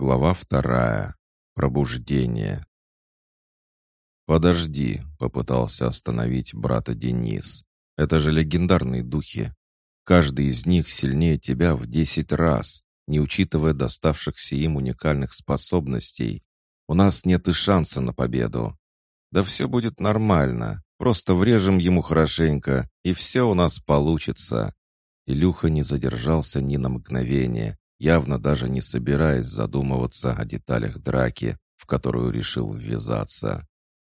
Глава вторая. Пробуждение. «Подожди», — попытался остановить брата Денис. «Это же легендарные духи. Каждый из них сильнее тебя в десять раз, не учитывая доставшихся им уникальных способностей. У нас нет и шанса на победу. Да все будет нормально. Просто врежем ему хорошенько, и все у нас получится». Илюха не задержался ни на мгновение, явно даже не собираясь задумываться о деталях драки, в которую решил ввязаться.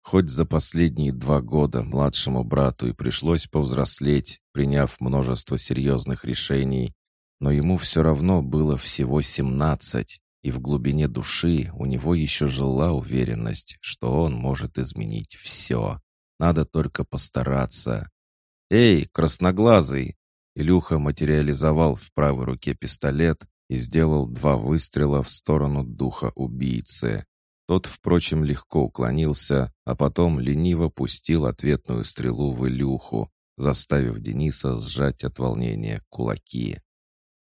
Хоть за последние два года младшему брату и пришлось повзрослеть, приняв множество серьезных решений, но ему все равно было всего семнадцать, и в глубине души у него еще жила уверенность, что он может изменить все. Надо только постараться. «Эй, красноглазый!» Илюха материализовал в правой руке пистолет и сделал два выстрела в сторону духа убийцы. Тот, впрочем, легко уклонился, а потом лениво пустил ответную стрелу в Илюху, заставив Дениса сжать от волнения кулаки.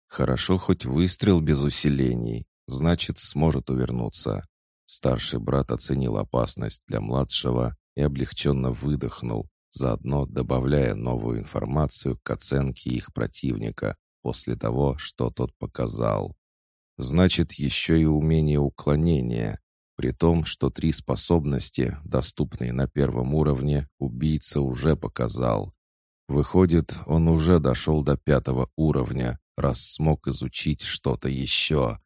Хорошо хоть выстрел без усилений, значит, сможет увернуться. Старший брат оценил опасность для младшего и облегченно выдохнул, заодно добавляя новую информацию к оценке их противника, после того, что тот показал. Значит, еще и умение уклонения, при том, что три способности, доступные на первом уровне, убийца уже показал. Выходит, он уже дошел до пятого уровня, раз смог изучить что-то еще.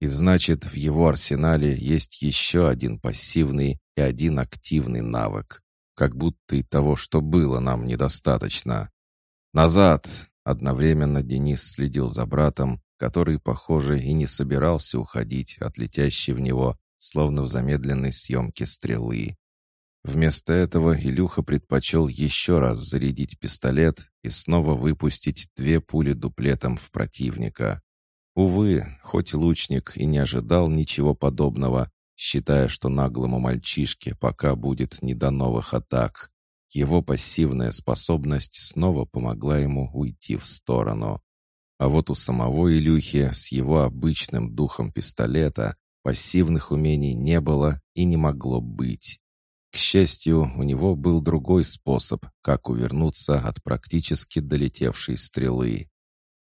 И значит, в его арсенале есть еще один пассивный и один активный навык. Как будто и того, что было, нам недостаточно. «Назад!» Одновременно Денис следил за братом, который, похоже, и не собирался уходить от летящей в него, словно в замедленной съемке стрелы. Вместо этого Илюха предпочел еще раз зарядить пистолет и снова выпустить две пули дуплетом в противника. Увы, хоть лучник и не ожидал ничего подобного, считая, что наглому мальчишке пока будет не до новых атак, его пассивная способность снова помогла ему уйти в сторону. А вот у самого Илюхи с его обычным духом пистолета пассивных умений не было и не могло быть. К счастью, у него был другой способ, как увернуться от практически долетевшей стрелы.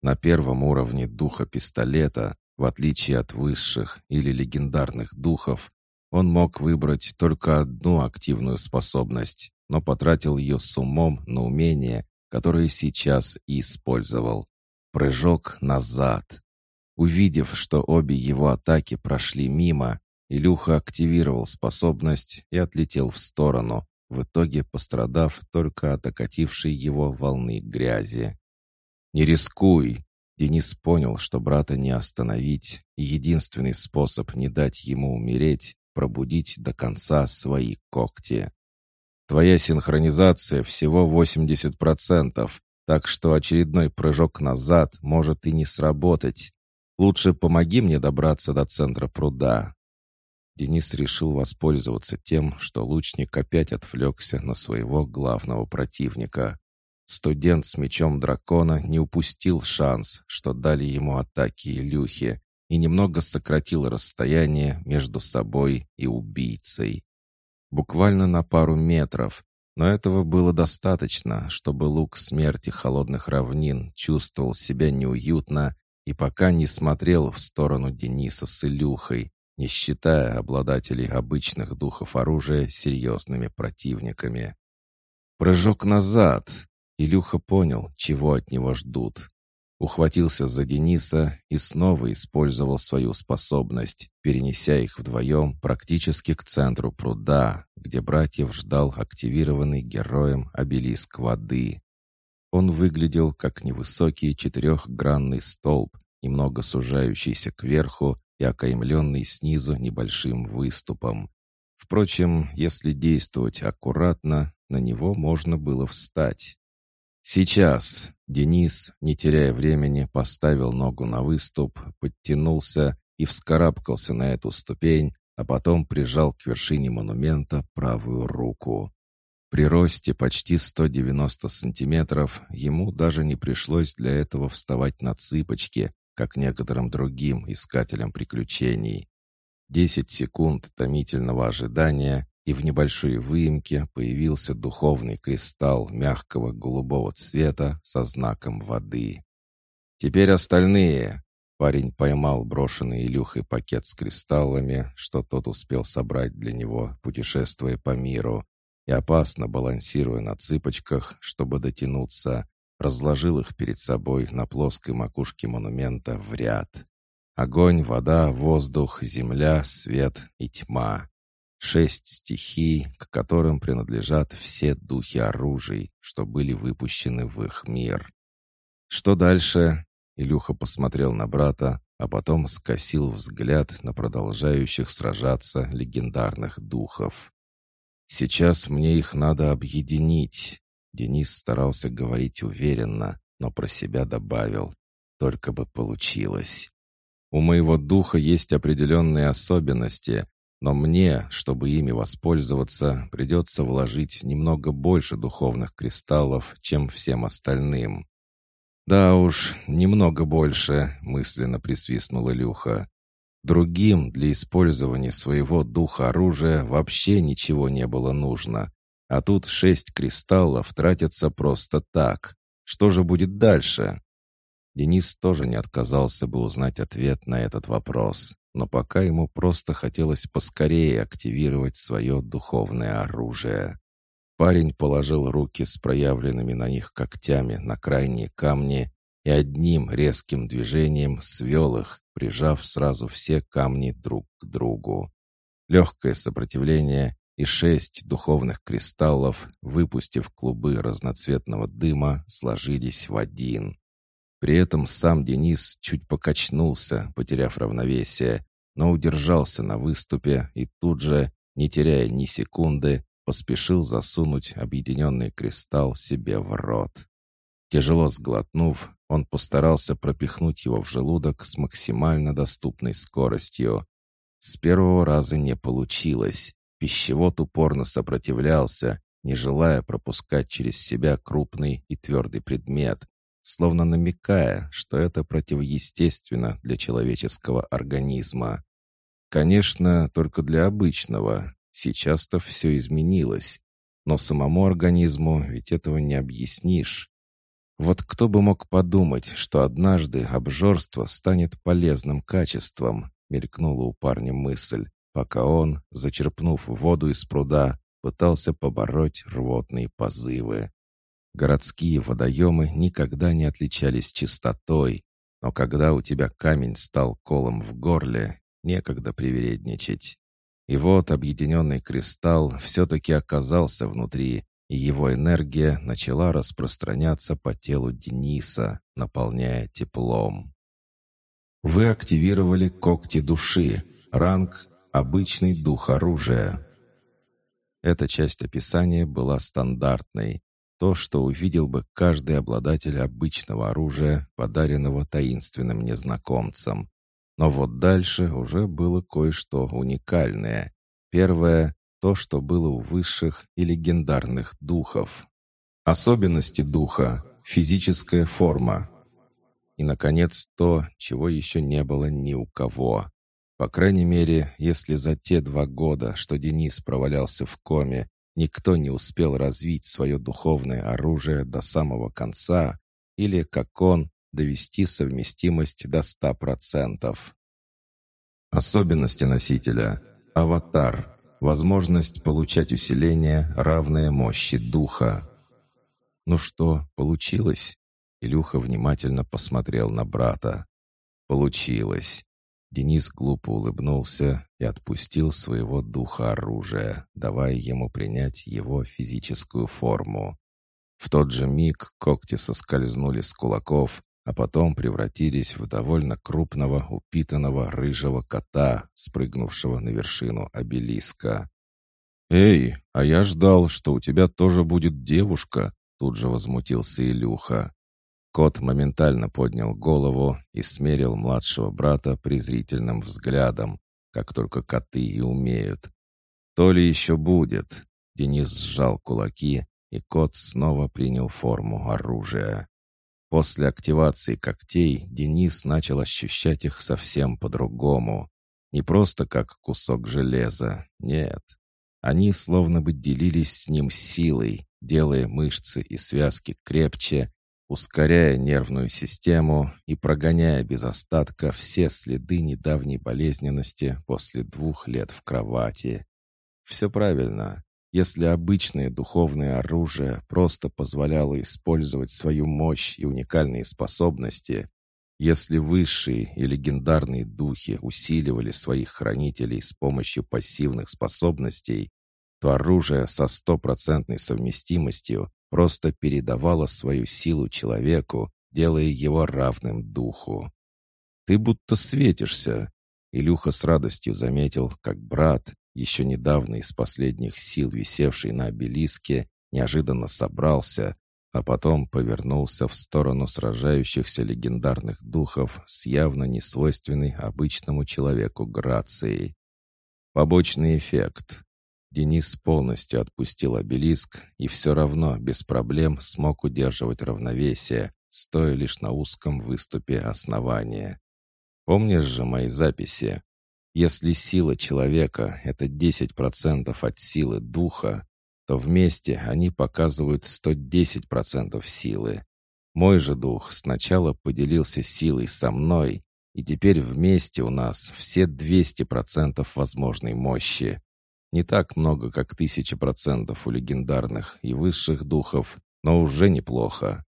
На первом уровне духа пистолета, в отличие от высших или легендарных духов, он мог выбрать только одну активную способность но потратил ее с умом на умение, которое сейчас и использовал. Прыжок назад. Увидев, что обе его атаки прошли мимо, Илюха активировал способность и отлетел в сторону, в итоге пострадав только от окатившей его волны грязи. «Не рискуй!» Денис понял, что брата не остановить, и единственный способ не дать ему умереть — пробудить до конца свои когти. Твоя синхронизация всего 80%, так что очередной прыжок назад может и не сработать. Лучше помоги мне добраться до центра пруда». Денис решил воспользоваться тем, что лучник опять отвлекся на своего главного противника. Студент с мечом дракона не упустил шанс, что дали ему атаки Илюхи, и немного сократил расстояние между собой и убийцей буквально на пару метров, но этого было достаточно, чтобы лук смерти холодных равнин чувствовал себя неуютно и пока не смотрел в сторону Дениса с Илюхой, не считая обладателей обычных духов оружия серьезными противниками. Прыжок назад. Илюха понял, чего от него ждут ухватился за Дениса и снова использовал свою способность, перенеся их вдвоем практически к центру пруда, где братьев ждал активированный героем обелиск воды. Он выглядел как невысокий четырехгранный столб, немного сужающийся кверху и окаймленный снизу небольшим выступом. Впрочем, если действовать аккуратно, на него можно было встать. «Сейчас!» Денис, не теряя времени, поставил ногу на выступ, подтянулся и вскарабкался на эту ступень, а потом прижал к вершине монумента правую руку. При росте почти 190 сантиметров ему даже не пришлось для этого вставать на цыпочки, как некоторым другим искателям приключений. Десять секунд томительного ожидания, и в небольшой выемке появился духовный кристалл мягкого голубого цвета со знаком воды. «Теперь остальные!» Парень поймал брошенный Илюхой пакет с кристаллами, что тот успел собрать для него, путешествуя по миру, и опасно балансируя на цыпочках, чтобы дотянуться, разложил их перед собой на плоской макушке монумента в ряд. Огонь, вода, воздух, земля, свет и тьма. Шесть стихий, к которым принадлежат все духи оружий, что были выпущены в их мир. Что дальше? Илюха посмотрел на брата, а потом скосил взгляд на продолжающих сражаться легендарных духов. «Сейчас мне их надо объединить», — Денис старался говорить уверенно, но про себя добавил. «Только бы получилось. У моего духа есть определенные особенности, но мне, чтобы ими воспользоваться, придется вложить немного больше духовных кристаллов, чем всем остальным. «Да уж, немного больше», — мысленно присвистнул Илюха. Другим для использования своего духа оружия вообще ничего не было нужно. А тут шесть кристаллов тратятся просто так. Что же будет дальше? Денис тоже не отказался бы узнать ответ на этот вопрос, но пока ему просто хотелось поскорее активировать свое духовное оружие. Парень положил руки с проявленными на них когтями на крайние камни и одним резким движением свел их, прижав сразу все камни друг к другу. Легкое сопротивление и шесть духовных кристаллов, выпустив клубы разноцветного дыма, сложились в один. При этом сам Денис чуть покачнулся, потеряв равновесие, но удержался на выступе и тут же, не теряя ни секунды, поспешил засунуть объединенный кристалл себе в рот. Тяжело сглотнув, он постарался пропихнуть его в желудок с максимально доступной скоростью. С первого раза не получилось. Пищевод упорно сопротивлялся, не желая пропускать через себя крупный и твердый предмет, словно намекая, что это противоестественно для человеческого организма. Конечно, только для обычного. Сейчас-то все изменилось. Но самому организму ведь этого не объяснишь. Вот кто бы мог подумать, что однажды обжорство станет полезным качеством, мелькнула у парня мысль, пока он, зачерпнув воду из пруда, пытался побороть рвотные позывы. Городские водоемы никогда не отличались чистотой, но когда у тебя камень стал колом в горле, некогда привередничать. И вот объединенный кристалл все-таки оказался внутри, и его энергия начала распространяться по телу Дениса, наполняя теплом. Вы активировали когти души, ранг «Обычный дух оружия». Эта часть описания была стандартной, то, что увидел бы каждый обладатель обычного оружия, подаренного таинственным незнакомцам. Но вот дальше уже было кое-что уникальное. Первое — то, что было у высших и легендарных духов. Особенности духа — физическая форма. И, наконец, то, чего еще не было ни у кого. По крайней мере, если за те два года, что Денис провалялся в коме, никто не успел развить свое духовное оружие до самого конца, или, как он, довести совместимость до 100%. Особенности носителя. Аватар. Возможность получать усиление, равное мощи духа. «Ну что, получилось?» Илюха внимательно посмотрел на брата. «Получилось. Денис глупо улыбнулся и отпустил своего духа оружия, давая ему принять его физическую форму. В тот же миг когти соскользнули с кулаков, а потом превратились в довольно крупного упитанного рыжего кота, спрыгнувшего на вершину обелиска. «Эй, а я ждал, что у тебя тоже будет девушка», — тут же возмутился Илюха. Кот моментально поднял голову и смерил младшего брата презрительным взглядом, как только коты и умеют. «То ли еще будет!» Денис сжал кулаки, и кот снова принял форму оружия. После активации когтей Денис начал ощущать их совсем по-другому. Не просто как кусок железа, нет. Они словно бы делились с ним силой, делая мышцы и связки крепче, ускоряя нервную систему и прогоняя без остатка все следы недавней болезненности после двух лет в кровати. Все правильно. Если обычное духовное оружие просто позволяло использовать свою мощь и уникальные способности, если высшие и легендарные духи усиливали своих хранителей с помощью пассивных способностей, то оружие со стопроцентной совместимостью просто передавало свою силу человеку, делая его равным духу. «Ты будто светишься», — Илюха с радостью заметил, как брат, еще недавно из последних сил висевший на обелиске, неожиданно собрался, а потом повернулся в сторону сражающихся легендарных духов с явно несвойственной обычному человеку грацией. Побочный эффект. Денис полностью отпустил обелиск и все равно без проблем смог удерживать равновесие, стоя лишь на узком выступе основания. Помнишь же мои записи? Если сила человека — это 10% от силы духа, то вместе они показывают 110% силы. Мой же дух сначала поделился силой со мной, и теперь вместе у нас все 200% возможной мощи. Не так много, как тысяча процентов у легендарных и высших духов, но уже неплохо.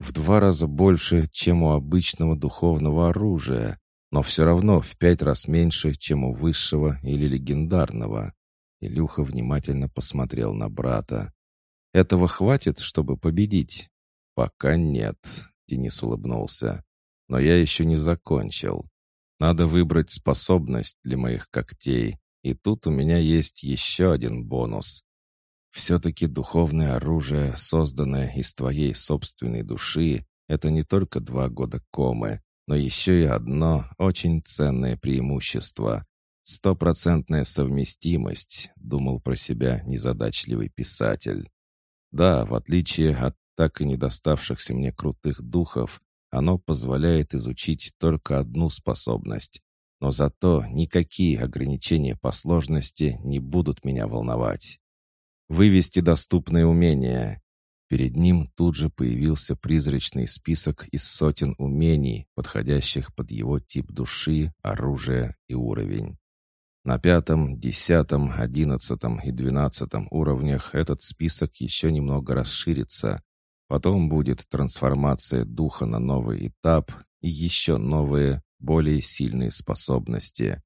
В два раза больше, чем у обычного духовного оружия, но все равно в пять раз меньше, чем у высшего или легендарного. Илюха внимательно посмотрел на брата. «Этого хватит, чтобы победить?» «Пока нет», — Денис улыбнулся. «Но я еще не закончил. Надо выбрать способность для моих когтей, и тут у меня есть еще один бонус. Все-таки духовное оружие, созданное из твоей собственной души, это не только два года комы, но еще и одно очень ценное преимущество. Стопроцентная совместимость, думал про себя незадачливый писатель. Да, в отличие от так и не доставшихся мне крутых духов, оно позволяет изучить только одну способность. Но зато никакие ограничения по сложности не будут меня волновать. Вывести доступные умения. Перед ним тут же появился призрачный список из сотен умений, подходящих под его тип души, оружия и уровень. На пятом, десятом, одиннадцатом и двенадцатом уровнях этот список еще немного расширится. Потом будет трансформация духа на новый этап и еще новые, более сильные способности.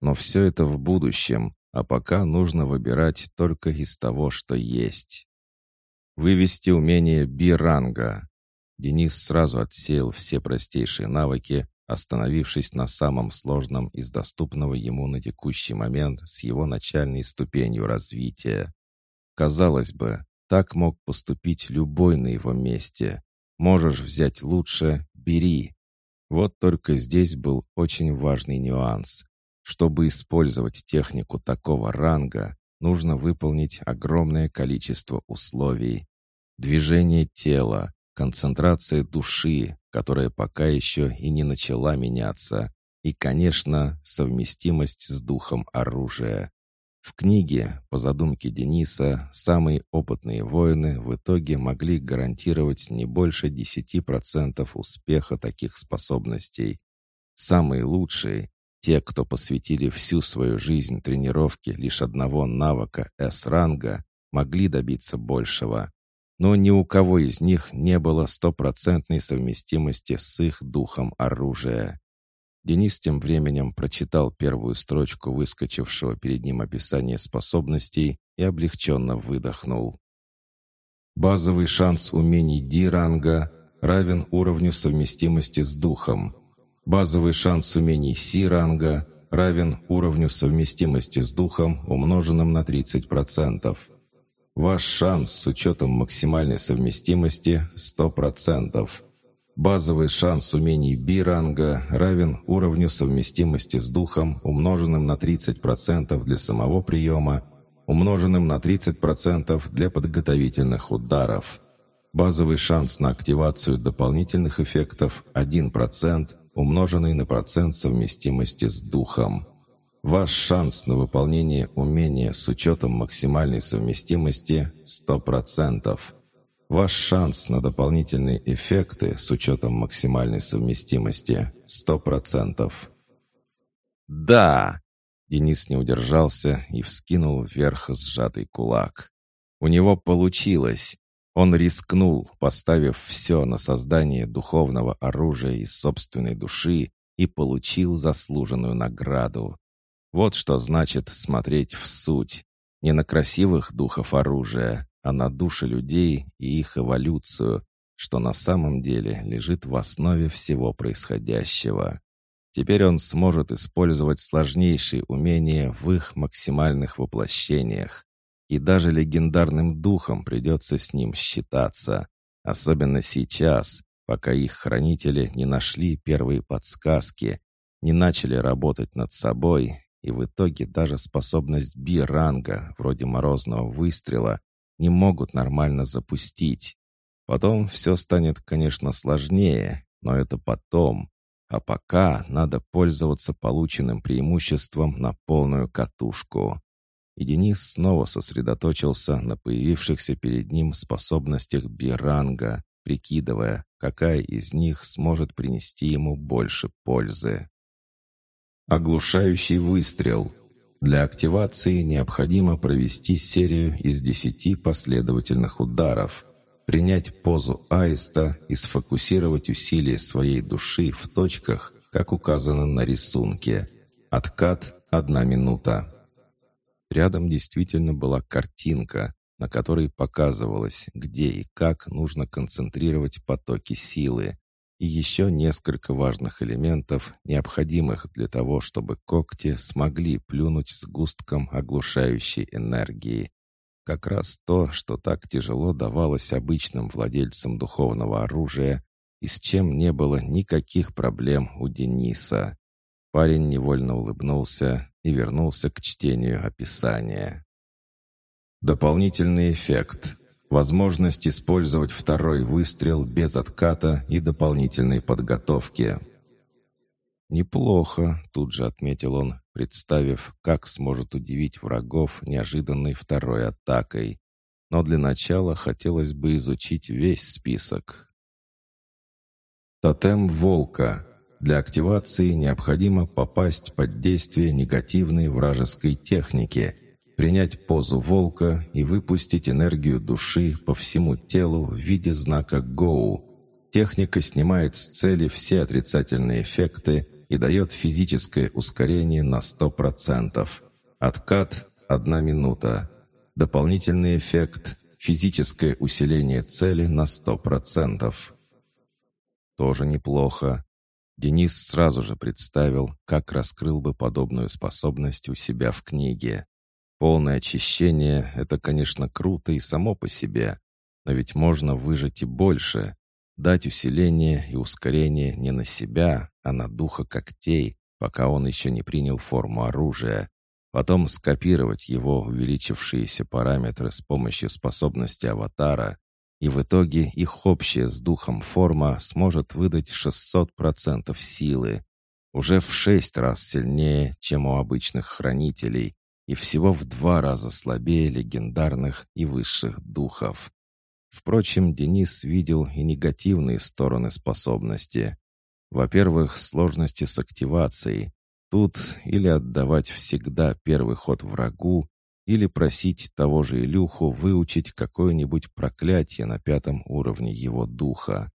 Но все это в будущем, а пока нужно выбирать только из того, что есть. Вывести умение биранга. Денис сразу отсеял все простейшие навыки, остановившись на самом сложном из доступного ему на текущий момент с его начальной ступенью развития. Казалось бы, так мог поступить любой на его месте. Можешь взять лучше — бери. Вот только здесь был очень важный нюанс. Чтобы использовать технику такого ранга, нужно выполнить огромное количество условий. Движение тела, концентрация души, которая пока еще и не начала меняться, и, конечно, совместимость с духом оружия. В книге, по задумке Дениса, самые опытные воины в итоге могли гарантировать не больше 10% успеха таких способностей. Самые лучшие те, кто посвятили всю свою жизнь тренировке лишь одного навыка С-ранга, могли добиться большего. Но ни у кого из них не было стопроцентной совместимости с их духом оружия. Денис тем временем прочитал первую строчку выскочившего перед ним описания способностей и облегченно выдохнул. Базовый шанс умений D-ранга равен уровню совместимости с духом. Базовый шанс умений Си-ранга равен уровню совместимости с духом, умноженным на 30%. Ваш шанс с учетом максимальной совместимости 100%. Базовый шанс умений Би-ранга равен уровню совместимости с духом, умноженным на 30% для самого приема, умноженным на 30% для подготовительных ударов. Базовый шанс на активацию дополнительных эффектов 1%, умноженный на процент совместимости с духом. Ваш шанс на выполнение умения с учетом максимальной совместимости – 100%. Ваш шанс на дополнительные эффекты с учетом максимальной совместимости – 100%. «Да!» Денис не удержался и вскинул вверх сжатый кулак. У него получилось. Он рискнул, поставив все на создание духовного оружия из собственной души и получил заслуженную награду. Вот что значит смотреть в суть. Не на красивых духов оружия, а на души людей и их эволюцию, что на самом деле лежит в основе всего происходящего. Теперь он сможет использовать сложнейшие умения в их максимальных воплощениях. И даже легендарным духом придется с ним считаться. Особенно сейчас, пока их хранители не нашли первые подсказки, не начали работать над собой, и в итоге даже способность Би-ранга, вроде морозного выстрела, не могут нормально запустить. Потом все станет, конечно, сложнее, но это потом. А пока надо пользоваться полученным преимуществом на полную катушку и Денис снова сосредоточился на появившихся перед ним способностях Биранга, прикидывая, какая из них сможет принести ему больше пользы. Оглушающий выстрел. Для активации необходимо провести серию из десяти последовательных ударов, принять позу аиста и сфокусировать усилия своей души в точках, как указано на рисунке. Откат – одна минута. Рядом действительно была картинка, на которой показывалось, где и как нужно концентрировать потоки силы, и еще несколько важных элементов, необходимых для того, чтобы когти смогли плюнуть с густком оглушающей энергии. Как раз то, что так тяжело давалось обычным владельцам духовного оружия и с чем не было никаких проблем у Дениса. Парень невольно улыбнулся и вернулся к чтению описания. Дополнительный эффект. Возможность использовать второй выстрел без отката и дополнительной подготовки. «Неплохо», — тут же отметил он, представив, как сможет удивить врагов неожиданной второй атакой. Но для начала хотелось бы изучить весь список. Тотем волка. Для активации необходимо попасть под действие негативной вражеской техники, принять позу волка и выпустить энергию души по всему телу в виде знака «Гоу». Техника снимает с цели все отрицательные эффекты и дает физическое ускорение на 100%. Откат – одна минута. Дополнительный эффект – физическое усиление цели на 100%. Тоже неплохо. Денис сразу же представил, как раскрыл бы подобную способность у себя в книге. Полное очищение — это, конечно, круто и само по себе, но ведь можно выжать и больше, дать усиление и ускорение не на себя, а на духа когтей, пока он еще не принял форму оружия, потом скопировать его увеличившиеся параметры с помощью способности аватара и в итоге их общая с духом форма сможет выдать 600% силы, уже в шесть раз сильнее, чем у обычных хранителей, и всего в два раза слабее легендарных и высших духов. Впрочем, Денис видел и негативные стороны способности. Во-первых, сложности с активацией. Тут или отдавать всегда первый ход врагу, или просить того же Илюху выучить какое-нибудь проклятие на пятом уровне его духа.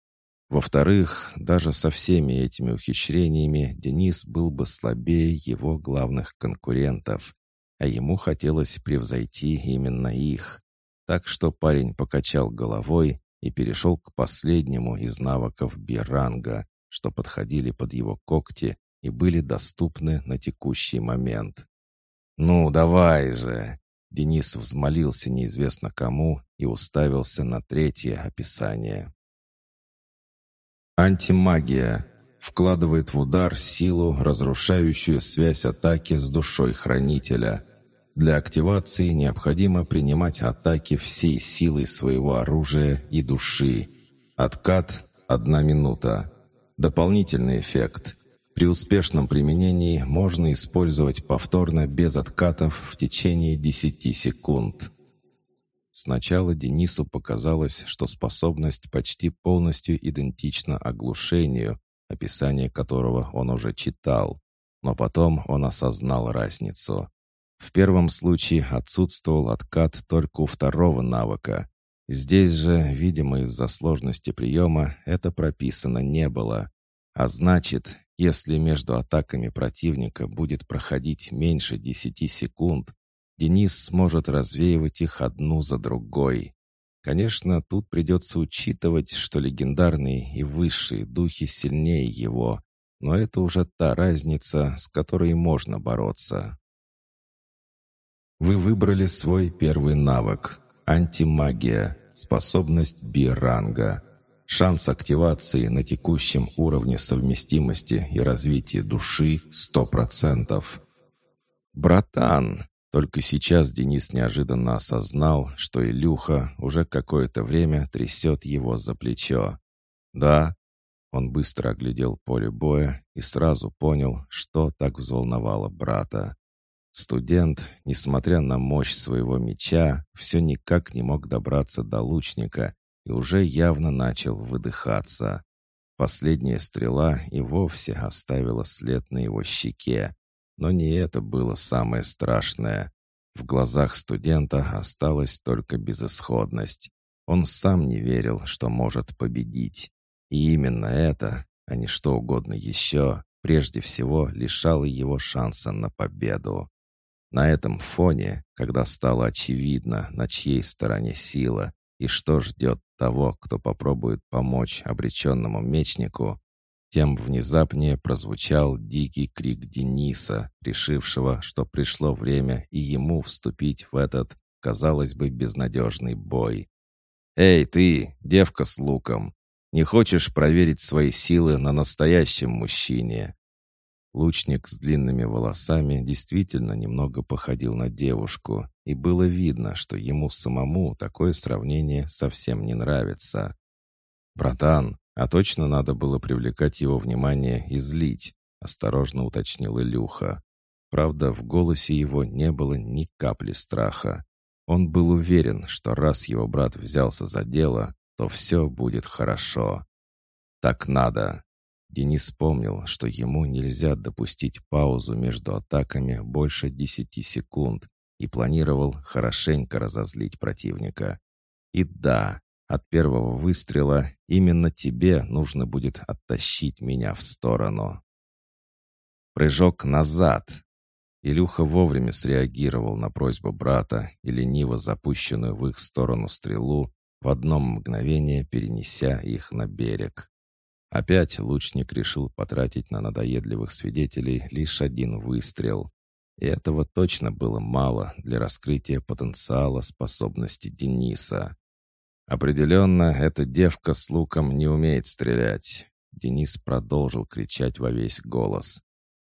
Во-вторых, даже со всеми этими ухищрениями Денис был бы слабее его главных конкурентов, а ему хотелось превзойти именно их. Так что парень покачал головой и перешел к последнему из навыков Биранга, что подходили под его когти и были доступны на текущий момент. «Ну, давай же!» Денис взмолился неизвестно кому и уставился на третье описание. Антимагия. Вкладывает в удар силу, разрушающую связь атаки с душой хранителя. Для активации необходимо принимать атаки всей силой своего оружия и души. Откат – одна минута. Дополнительный эффект – При успешном применении можно использовать повторно без откатов в течение 10 секунд. Сначала Денису показалось, что способность почти полностью идентична оглушению, описание которого он уже читал. Но потом он осознал разницу. В первом случае отсутствовал откат только у второго навыка. Здесь же, видимо, из-за сложности приема, это прописано не было. А значит, если между атаками противника будет проходить меньше 10 секунд, Денис сможет развеивать их одну за другой. Конечно, тут придется учитывать, что легендарные и высшие духи сильнее его, но это уже та разница, с которой можно бороться. Вы выбрали свой первый навык — антимагия, способность биранга. Шанс активации на текущем уровне совместимости и развития души — 100%. «Братан!» Только сейчас Денис неожиданно осознал, что Илюха уже какое-то время трясет его за плечо. «Да?» Он быстро оглядел поле боя и сразу понял, что так взволновало брата. Студент, несмотря на мощь своего меча, все никак не мог добраться до лучника и уже явно начал выдыхаться. Последняя стрела и вовсе оставила след на его щеке, но не это было самое страшное. В глазах студента осталась только безысходность. Он сам не верил, что может победить. И именно это, а не что угодно еще, прежде всего лишало его шанса на победу. На этом фоне, когда стало очевидно, на чьей стороне сила и что ждет того, кто попробует помочь обреченному мечнику, тем внезапнее прозвучал дикий крик Дениса, решившего, что пришло время и ему вступить в этот, казалось бы, безнадежный бой. «Эй, ты, девка с луком, не хочешь проверить свои силы на настоящем мужчине?» Лучник с длинными волосами действительно немного походил на девушку, и было видно, что ему самому такое сравнение совсем не нравится. «Братан, а точно надо было привлекать его внимание и злить, осторожно уточнил Илюха. Правда, в голосе его не было ни капли страха. Он был уверен, что раз его брат взялся за дело, то все будет хорошо. Так надо. Денис помнил, что ему нельзя допустить паузу между атаками больше десяти секунд и планировал хорошенько разозлить противника. И да, от первого выстрела именно тебе нужно будет оттащить меня в сторону. Прыжок назад. Илюха вовремя среагировал на просьбу брата и лениво запущенную в их сторону стрелу, в одно мгновение перенеся их на берег. Опять лучник решил потратить на надоедливых свидетелей лишь один выстрел. И этого точно было мало для раскрытия потенциала способности Дениса. «Определенно, эта девка с луком не умеет стрелять», — Денис продолжил кричать во весь голос.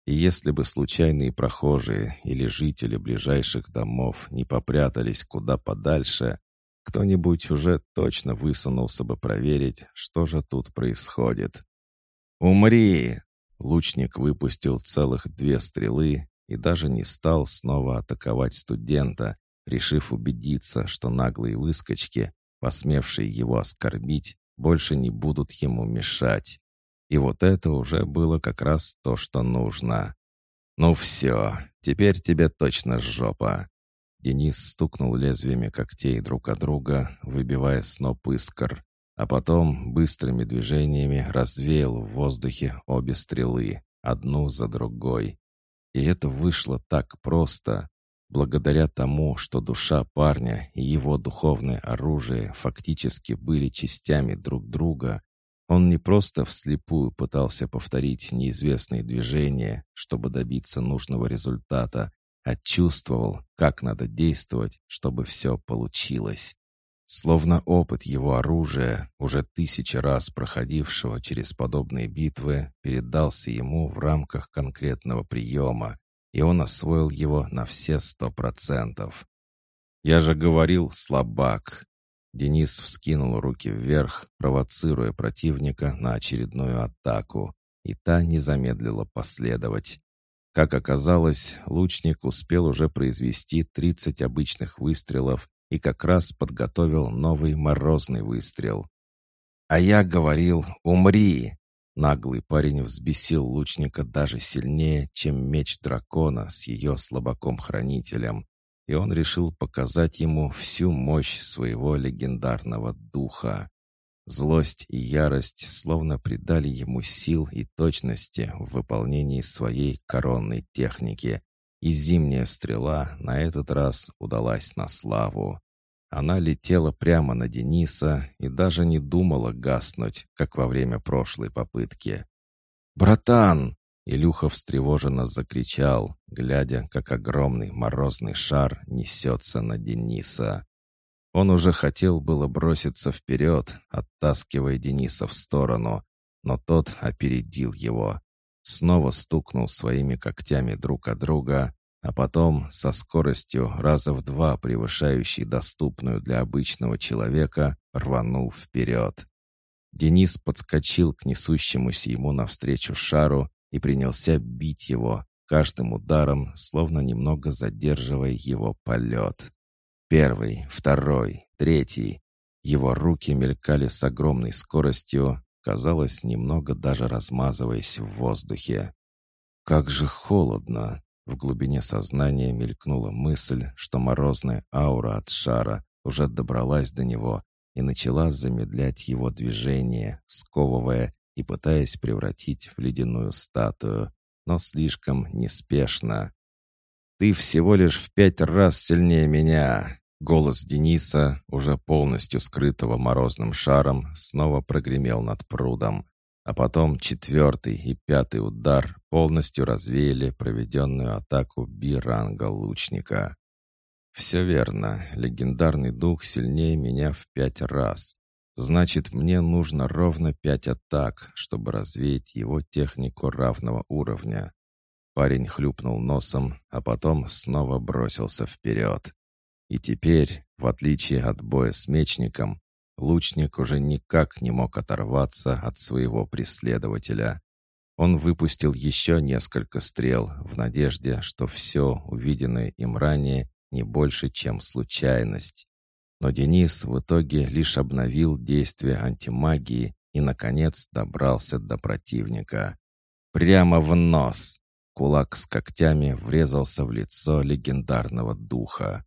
И если бы случайные прохожие или жители ближайших домов не попрятались куда подальше, кто-нибудь уже точно высунулся бы проверить, что же тут происходит. «Умри!» Лучник выпустил целых две стрелы и даже не стал снова атаковать студента, решив убедиться, что наглые выскочки посмевшие его оскорбить, больше не будут ему мешать. И вот это уже было как раз то, что нужно. «Ну все, теперь тебе точно жопа!» Денис стукнул лезвиями когтей друг от друга, выбивая сноп искр, а потом быстрыми движениями развеял в воздухе обе стрелы, одну за другой. И это вышло так просто, Благодаря тому, что душа парня и его духовное оружие фактически были частями друг друга, он не просто вслепую пытался повторить неизвестные движения, чтобы добиться нужного результата, а чувствовал, как надо действовать, чтобы все получилось. Словно опыт его оружия, уже тысячи раз проходившего через подобные битвы, передался ему в рамках конкретного приема, и он освоил его на все сто процентов. «Я же говорил, слабак!» Денис вскинул руки вверх, провоцируя противника на очередную атаку, и та не замедлила последовать. Как оказалось, лучник успел уже произвести 30 обычных выстрелов и как раз подготовил новый морозный выстрел. «А я говорил, умри!» Наглый парень взбесил лучника даже сильнее, чем меч дракона с ее слабаком-хранителем, и он решил показать ему всю мощь своего легендарного духа. Злость и ярость словно придали ему сил и точности в выполнении своей коронной техники, и зимняя стрела на этот раз удалась на славу. Она летела прямо на Дениса и даже не думала гаснуть, как во время прошлой попытки. «Братан!» — Илюха встревоженно закричал, глядя, как огромный морозный шар несется на Дениса. Он уже хотел было броситься вперед, оттаскивая Дениса в сторону, но тот опередил его. Снова стукнул своими когтями друг от друга, а потом со скоростью раза в два превышающей доступную для обычного человека рванул вперед. Денис подскочил к несущемуся ему навстречу шару и принялся бить его, каждым ударом, словно немного задерживая его полет. Первый, второй, третий. Его руки мелькали с огромной скоростью, казалось, немного даже размазываясь в воздухе. Как же холодно! В глубине сознания мелькнула мысль, что морозная аура от шара уже добралась до него и начала замедлять его движение, сковывая и пытаясь превратить в ледяную статую, но слишком неспешно. «Ты всего лишь в пять раз сильнее меня!» Голос Дениса, уже полностью скрытого морозным шаром, снова прогремел над прудом. А потом четвертый и пятый удар полностью развеяли проведенную атаку биранга лучника. «Все верно. Легендарный дух сильнее меня в пять раз. Значит, мне нужно ровно пять атак, чтобы развеять его технику равного уровня». Парень хлюпнул носом, а потом снова бросился вперед. И теперь, в отличие от боя с мечником, лучник уже никак не мог оторваться от своего преследователя. Он выпустил еще несколько стрел в надежде, что все, увиденное им ранее, не больше, чем случайность. Но Денис в итоге лишь обновил действие антимагии и, наконец, добрался до противника. Прямо в нос! Кулак с когтями врезался в лицо легендарного духа.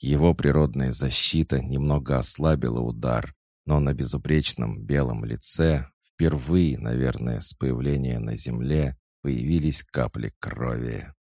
Его природная защита немного ослабила удар, но на безупречном белом лице впервые, наверное, с появления на земле появились капли крови.